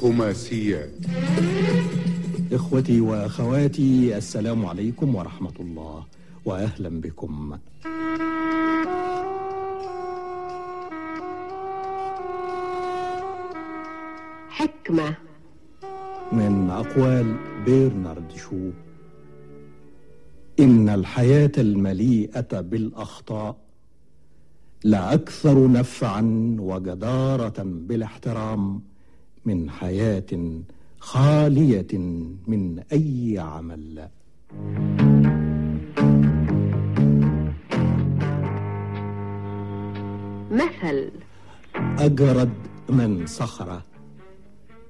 خماسيات. إخوتي وأخواتي السلام عليكم ورحمة الله وأهلا بكم. حكمة. من أقوال برنارد شو إن الحياة المليئة بالأخطاء لأكثر نفعا وجدارة بالاحترام. من حياة خالية من أي عمل. مثل. أجرد من صخرة.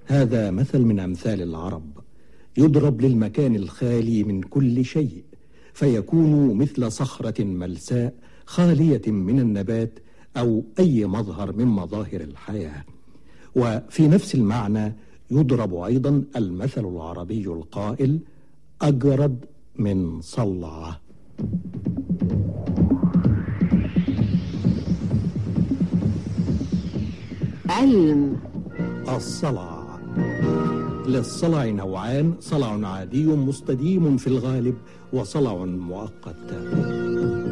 هذا مثل من أمثال العرب. يضرب للمكان الخالي من كل شيء فيكون مثل صخرة ملساء خالية من النبات أو أي مظهر من مظاهر الحياة. وفي نفس المعنى يضرب أيضا المثل العربي القائل أجرد من صلعة علم. الصلع للصلع نوعان صلع عادي مستديم في الغالب وصلع مؤقت.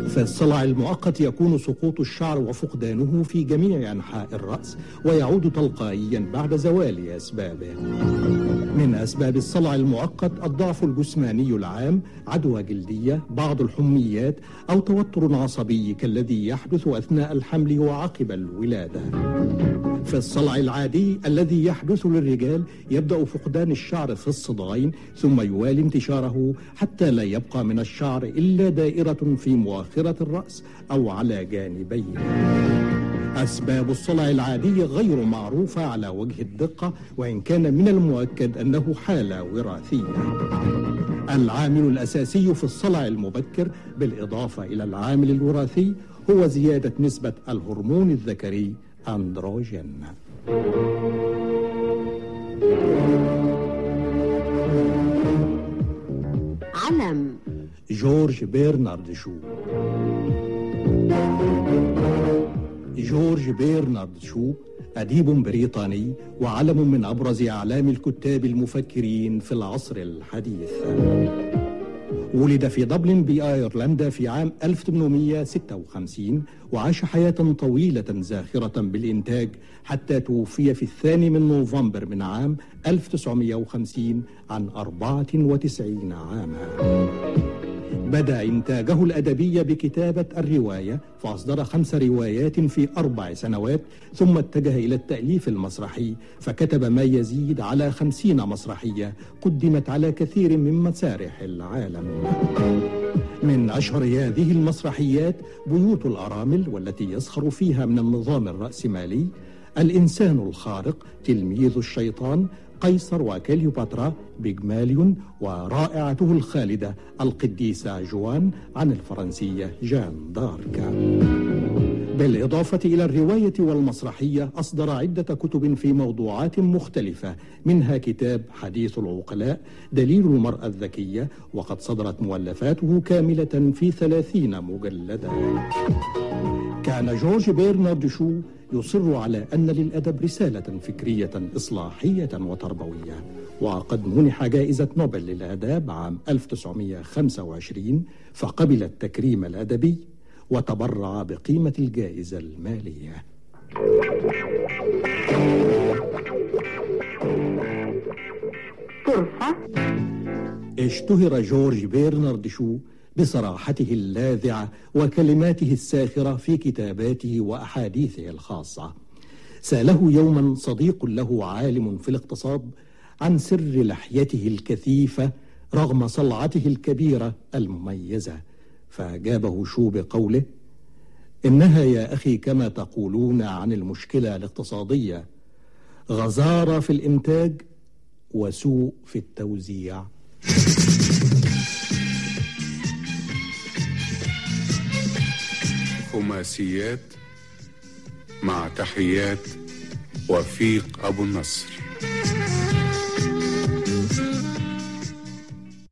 فالصلع المؤقت يكون سقوط الشعر وفقدانه في جميع أنحاء الرأس ويعود تلقائيا بعد زوال أسبابه. من أسباب الصلع المؤقت الضعف الجسماني العام عدوى جلدية بعض الحميات أو توتر عصبي كالذي يحدث أثناء الحمل وعقب الولادة. في الصلع العادي الذي يحدث للرجال يبدأ فقدان الشعر في الصدغين ثم يوالي انتشاره حتى لا يبقى من الشعر إلا دائرة في مؤخرة الرأس أو على جانبيه. أسباب الصلع العادي غير معروفة على وجه الدقة وإن كان من المؤكد أنه حالة وراثية. العامل الأساسي في الصلع المبكر بالإضافة إلى العامل الوراثي هو زيادة نسبة الهرمون الذكري أندروجين علم. جورج برنارد شو؟ جورج برنارد شو؟ أديب بريطاني وعلم من أبرز أعلام الكتاب المفكرين في العصر الحديث. ولد في دبلن بأيرلندا في عام 1856 وعاش حياة طويلة زاخرة بالإنتاج حتى توفي في الثاني من نوفمبر من عام 1950 عن 94 عاما. بدأ إنتاجه الأدبي بكتابة الرواية فأصدر خمس روايات في أربع سنوات ثم اتجه إلى التأليف المسرحي فكتب ما يزيد على خمسين مسرحية قدمت على كثير من مسارح العالم. من أشهر هذه المسرحيات بيوت الأرامل والتي يسخر فيها من النظام الرأسمالي الإنسان الخارق تلميذ الشيطان قيصر وكليوباترا بيجماليون ورائعته الخالدة القديسة جوان عن الفرنسية جان دارك. بالإضافة إلى الرواية والمسرحية أصدر عدة كتب في موضوعات مختلفة منها كتاب حديث العقلاء دليل المرأة الذكية وقد صدرت مؤلفاته كاملة في ثلاثين مجلدا. كان جورج بيرنارد شو يصر على أن للأدب رسالة فكرية إصلاحية وتربوية. وقد منح جائزة نوبل للآداب عام 1925 فقبل التكريم الأدبي وتبرع بقيمة الجائزة المالية. اشتهر جورج بيرنارد شو بصراحته اللاذعة وكلماته الساخرة في كتاباته وأحاديثه الخاصة. سأله يوما صديق له عالم في الاقتصاد عن سر لحيته الكثيفة رغم صلعته الكبيرة المميزة فأجابه شو بقوله؟ إنها يا أخي كما تقولون عن المشكلة الاقتصادية غزارة في الإنتاج وسوء في التوزيع. خماسيات مع تحيات وفيق أبو النصر.